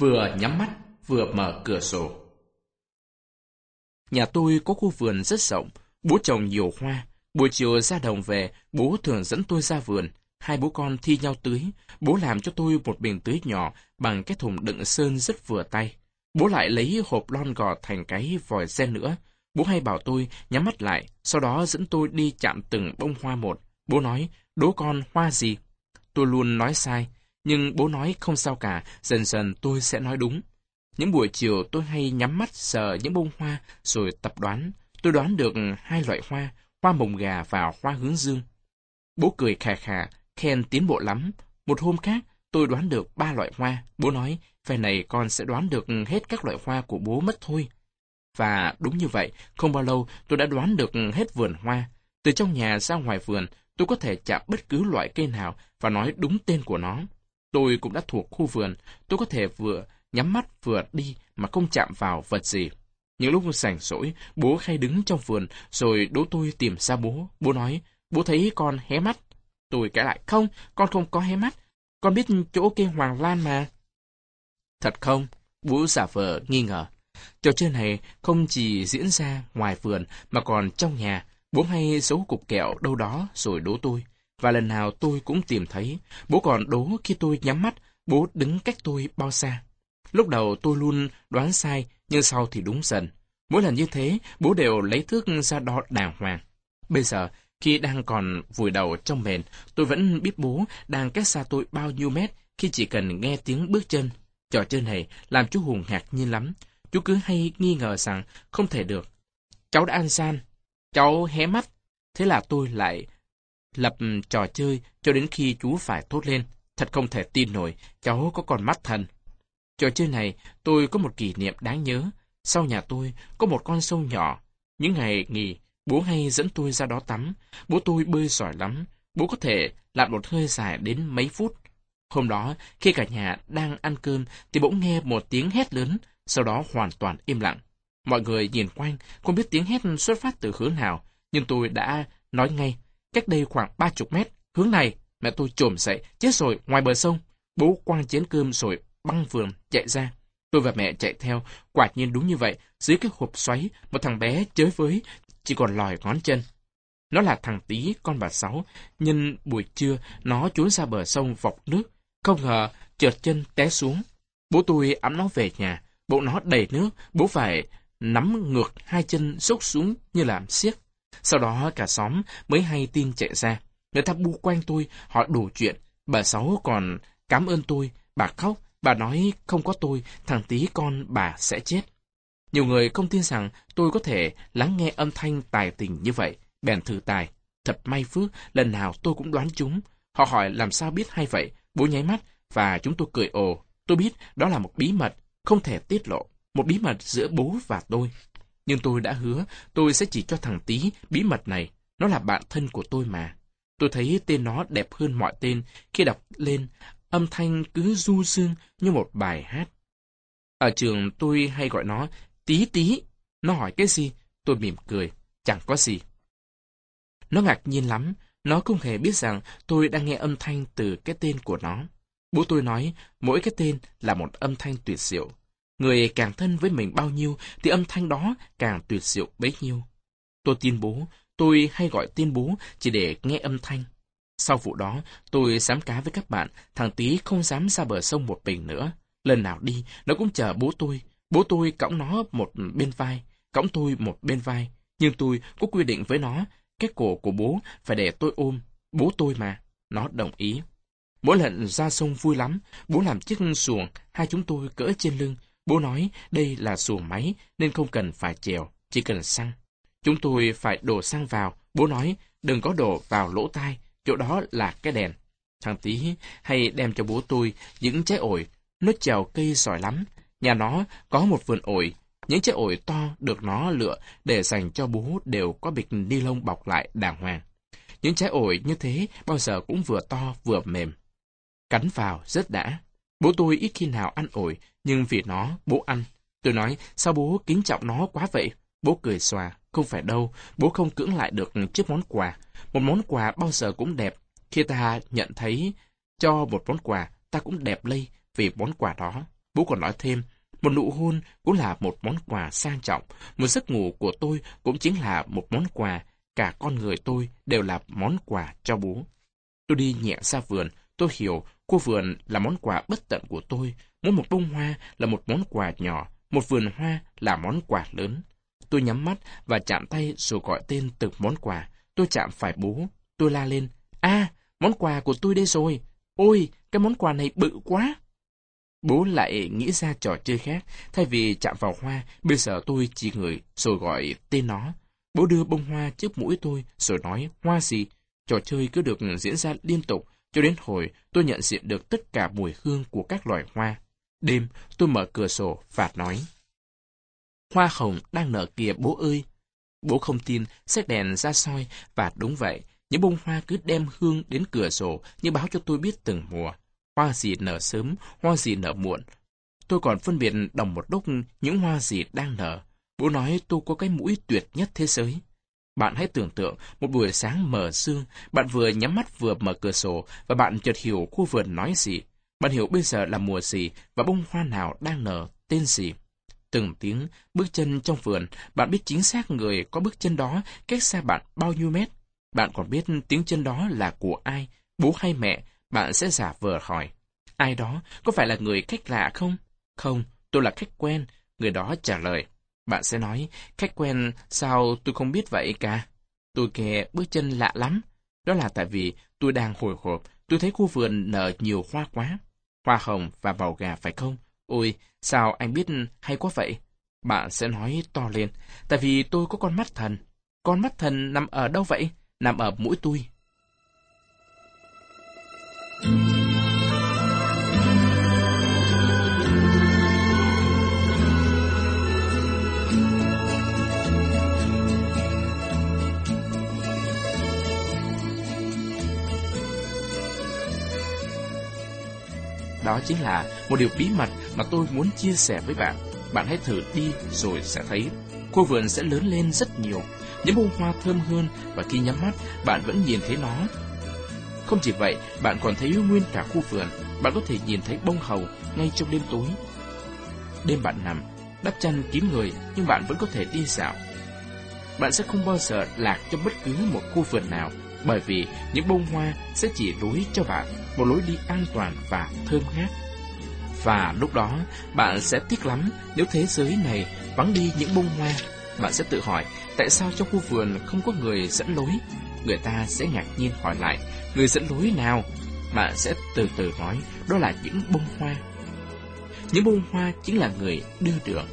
vừa nhắm mắt, vừa mở cửa sổ. Nhà tôi có khu vườn rất rộng, bố trồng nhiều hoa. Buổi chiều ra đồng về, bố thường dẫn tôi ra vườn. Hai bố con thi nhau tưới. Bố làm cho tôi một bình tưới nhỏ bằng cái thùng đựng sơn rất vừa tay. Bố lại lấy hộp lon gọt thành cái vòi sen nữa. Bố hay bảo tôi nhắm mắt lại, sau đó dẫn tôi đi chạm từng bông hoa một. Bố nói, đố con hoa gì? Tôi luôn nói sai, nhưng bố nói không sao cả, dần dần tôi sẽ nói đúng. Những buổi chiều tôi hay nhắm mắt sờ những bông hoa rồi tập đoán. Tôi đoán được hai loại hoa, hoa mồng gà và hoa hướng dương. Bố cười khà khà, khen tiến bộ lắm. Một hôm khác, tôi đoán được ba loại hoa. Bố nói, về này con sẽ đoán được hết các loại hoa của bố mất thôi. Và đúng như vậy, không bao lâu tôi đã đoán được hết vườn hoa. Từ trong nhà ra ngoài vườn, tôi có thể chạm bất cứ loại cây nào và nói đúng tên của nó. Tôi cũng đã thuộc khu vườn, tôi có thể vừa nhắm mắt vừa đi mà không chạm vào vật gì. Những lúc rảnh rỗi, bố hay đứng trong vườn, rồi đố tôi tìm ra bố. Bố nói, bố thấy con hé mắt. Tôi cãi lại, không, con không có hé mắt. Con biết chỗ cây hoàng lan mà. Thật không? Bố giả vờ nghi ngờ. Trò chơi này không chỉ diễn ra ngoài vườn mà còn trong nhà. Bố hay giấu cục kẹo đâu đó rồi đố tôi. Và lần nào tôi cũng tìm thấy. Bố còn đố khi tôi nhắm mắt, bố đứng cách tôi bao xa. Lúc đầu tôi luôn đoán sai, nhưng sau thì đúng dần. Mỗi lần như thế, bố đều lấy thước ra đo đàng hoàng. Bây giờ, khi đang còn vùi đầu trong mền, tôi vẫn biết bố đang cách xa tôi bao nhiêu mét khi chỉ cần nghe tiếng bước chân. Trò chơi này làm chú Hùng ngạc nhiên lắm. Chú cứ hay nghi ngờ rằng không thể được. Cháu đã ăn san. Cháu hé mắt. Thế là tôi lại lập trò chơi cho đến khi chú phải thốt lên. Thật không thể tin nổi, cháu có con mắt thần. Trò chơi này, tôi có một kỷ niệm đáng nhớ. Sau nhà tôi, có một con sâu nhỏ. Những ngày nghỉ, bố hay dẫn tôi ra đó tắm. Bố tôi bơi giỏi lắm. Bố có thể lặn một hơi dài đến mấy phút. Hôm đó, khi cả nhà đang ăn cơm, thì bỗng nghe một tiếng hét lớn, sau đó hoàn toàn im lặng. Mọi người nhìn quanh, không biết tiếng hét xuất phát từ hướng nào, nhưng tôi đã nói ngay, cách đây khoảng ba chục mét, hướng này, mẹ tôi trồm dậy, chết rồi, ngoài bờ sông. Bố quăng chén cơm rồi băng vườn chạy ra. Tôi và mẹ chạy theo, quả nhiên đúng như vậy, dưới cái hộp xoáy, một thằng bé chới với, chỉ còn lòi ngón chân. Nó là thằng tí, con bà Sáu, nhưng buổi trưa nó trốn ra bờ sông vọc nước, không ngờ trượt chân té xuống. Bố tôi ấm nó về nhà, bộ nó đầy nước, bố phải nắm ngược hai chân sốc xuống như làm siết sau đó cả xóm mới hay tin chạy ra. Người ta bu quanh tôi, họ đủ chuyện. Bà Sáu còn cảm ơn tôi, bà khóc, Bà nói không có tôi, thằng tí con bà sẽ chết. Nhiều người không tin rằng tôi có thể lắng nghe âm thanh tài tình như vậy, bèn thử tài. Thật may phước, lần nào tôi cũng đoán chúng. Họ hỏi làm sao biết hay vậy, bố nháy mắt, và chúng tôi cười ồ. Tôi biết đó là một bí mật, không thể tiết lộ, một bí mật giữa bố và tôi. Nhưng tôi đã hứa tôi sẽ chỉ cho thằng tí bí mật này, nó là bạn thân của tôi mà. Tôi thấy tên nó đẹp hơn mọi tên khi đọc lên âm thanh cứ du dương như một bài hát. Ở trường tôi hay gọi nó tí tí. Nó hỏi cái gì? Tôi mỉm cười. Chẳng có gì. Nó ngạc nhiên lắm. Nó không hề biết rằng tôi đang nghe âm thanh từ cái tên của nó. Bố tôi nói mỗi cái tên là một âm thanh tuyệt diệu. Người càng thân với mình bao nhiêu thì âm thanh đó càng tuyệt diệu bấy nhiêu. Tôi tin bố, tôi hay gọi tên bố chỉ để nghe âm thanh. Sau vụ đó, tôi dám cá với các bạn, thằng Tý không dám ra bờ sông một mình nữa. Lần nào đi, nó cũng chờ bố tôi. Bố tôi cõng nó một bên vai, cõng tôi một bên vai. Nhưng tôi có quy định với nó, cái cổ của bố phải để tôi ôm. Bố tôi mà. Nó đồng ý. Mỗi lần ra sông vui lắm, bố làm chiếc xuồng, hai chúng tôi cỡ trên lưng. Bố nói đây là xuồng máy nên không cần phải chèo, chỉ cần xăng. Chúng tôi phải đổ xăng vào. Bố nói đừng có đổ vào lỗ tai, chỗ đó là cái đèn. Thằng tí hay đem cho bố tôi những trái ổi, nó trèo cây giỏi lắm. Nhà nó có một vườn ổi, những trái ổi to được nó lựa để dành cho bố đều có bịch ni lông bọc lại đàng hoàng. Những trái ổi như thế bao giờ cũng vừa to vừa mềm. Cắn vào rất đã. Bố tôi ít khi nào ăn ổi, nhưng vì nó, bố ăn. Tôi nói, sao bố kính trọng nó quá vậy? Bố cười xòa, không phải đâu, bố không cưỡng lại được chiếc món quà. Một món quà bao giờ cũng đẹp. Khi ta nhận thấy cho một món quà, ta cũng đẹp lây vì món quà đó. Bố còn nói thêm, một nụ hôn cũng là một món quà sang trọng, một giấc ngủ của tôi cũng chính là một món quà, cả con người tôi đều là món quà cho bố. Tôi đi nhẹ ra vườn, tôi hiểu cô vườn là món quà bất tận của tôi, mỗi một bông hoa là một món quà nhỏ, một vườn hoa là món quà lớn. Tôi nhắm mắt và chạm tay rồi gọi tên từng món quà. Tôi chạm phải bố. Tôi la lên. a món quà của tôi đây rồi. Ôi, cái món quà này bự quá. Bố lại nghĩ ra trò chơi khác. Thay vì chạm vào hoa, bây giờ tôi chỉ người rồi gọi tên nó. Bố đưa bông hoa trước mũi tôi rồi nói hoa gì. Trò chơi cứ được diễn ra liên tục cho đến hồi tôi nhận diện được tất cả mùi hương của các loài hoa. Đêm, tôi mở cửa sổ và nói. Hoa hồng đang nở kìa bố ơi. Bố không tin, xét đèn ra soi, và đúng vậy, những bông hoa cứ đem hương đến cửa sổ như báo cho tôi biết từng mùa. Hoa gì nở sớm, hoa gì nở muộn. Tôi còn phân biệt đồng một đúc những hoa gì đang nở. Bố nói tôi có cái mũi tuyệt nhất thế giới. Bạn hãy tưởng tượng một buổi sáng mờ sương, bạn vừa nhắm mắt vừa mở cửa sổ và bạn chợt hiểu khu vườn nói gì. Bạn hiểu bây giờ là mùa gì và bông hoa nào đang nở, tên gì. Từng tiếng, bước chân trong vườn, bạn biết chính xác người có bước chân đó cách xa bạn bao nhiêu mét. Bạn còn biết tiếng chân đó là của ai, bố hay mẹ, bạn sẽ giả vờ hỏi. Ai đó, có phải là người khách lạ không? Không, tôi là khách quen, người đó trả lời. Bạn sẽ nói, khách quen, sao tôi không biết vậy cả? Tôi nghe bước chân lạ lắm. Đó là tại vì tôi đang hồi hộp, tôi thấy khu vườn nở nhiều hoa quá. Hoa hồng và màu gà phải không? Ôi, sao anh biết hay quá vậy? Bạn sẽ nói to lên, tại vì tôi có con mắt thần. Con mắt thần nằm ở đâu vậy? Nằm ở mũi tôi. Đó chính là một điều bí mật mà tôi muốn chia sẻ với bạn. Bạn hãy thử đi rồi sẽ thấy. Khu vườn sẽ lớn lên rất nhiều. Những bông hoa thơm hơn và khi nhắm mắt, bạn vẫn nhìn thấy nó. Không chỉ vậy, bạn còn thấy nguyên cả khu vườn. Bạn có thể nhìn thấy bông hầu ngay trong đêm tối. Đêm bạn nằm, đắp chăn kín người nhưng bạn vẫn có thể đi dạo. Bạn sẽ không bao giờ lạc trong bất cứ một khu vườn nào bởi vì những bông hoa sẽ chỉ lối cho bạn một lối đi an toàn và thơm ngát. Và lúc đó, bạn sẽ tiếc lắm nếu thế giới này vắng đi những bông hoa. Bạn sẽ tự hỏi, tại sao trong khu vườn không có người dẫn lối? Người ta sẽ ngạc nhiên hỏi lại, người dẫn lối nào? Bạn sẽ từ từ nói, đó là những bông hoa. Những bông hoa chính là người đưa đường.